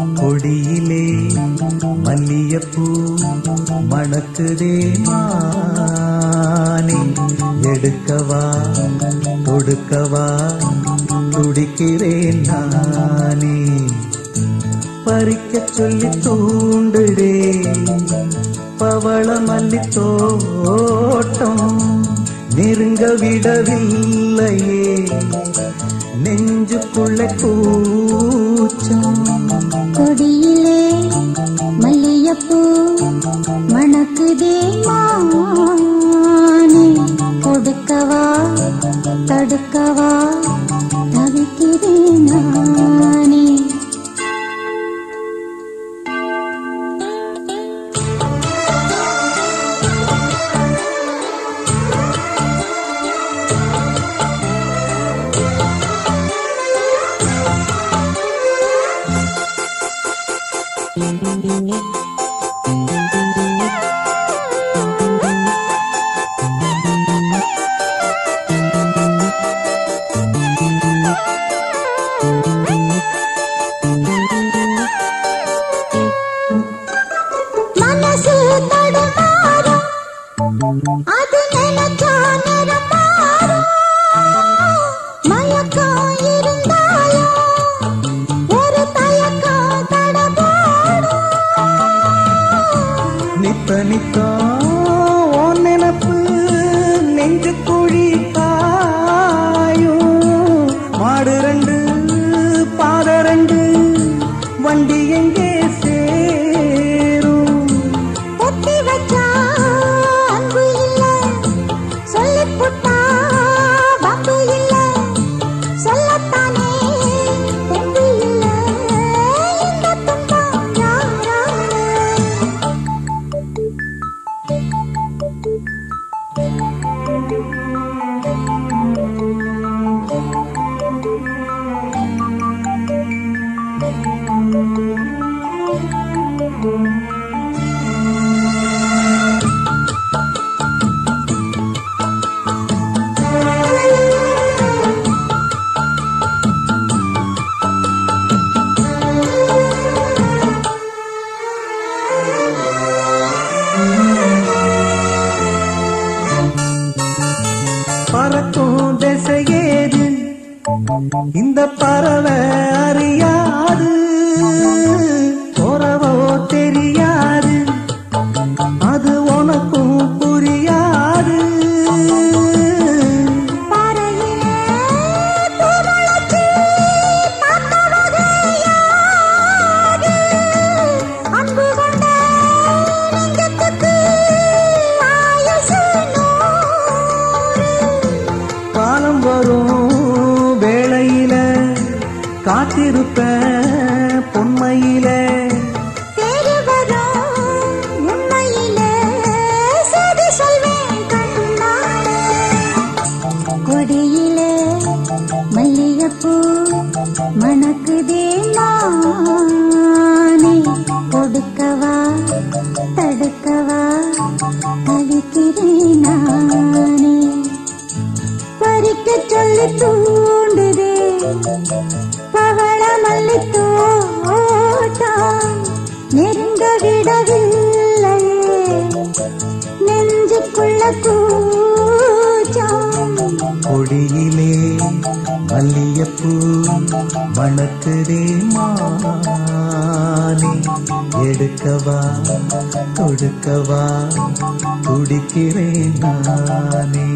கொடியிலே மல்லியப்பூ மணக்குதே மானே. எடுக்கவா கொடுக்கவா துடிக்கிறேன் நானே. பறிக்க சொல்லி தூண்டுடே பவள மல்லி தோட்டம் நெருங்க விடவில்லையே. நெஞ்சுக்குள்ள கூச்சம் கொடியிலே மல்லியப்பூ மணக்குதே மானே. கொடுக்கவா தடுக்கவா? మనసు తడపారు అది பணித்தான் காத்திருப்பேன். கொடியிலே மல்லியப்பூ மணக்குதே மானே. எடுக்கவா கொடுக்கவா துடிக்கிறேன் நானே.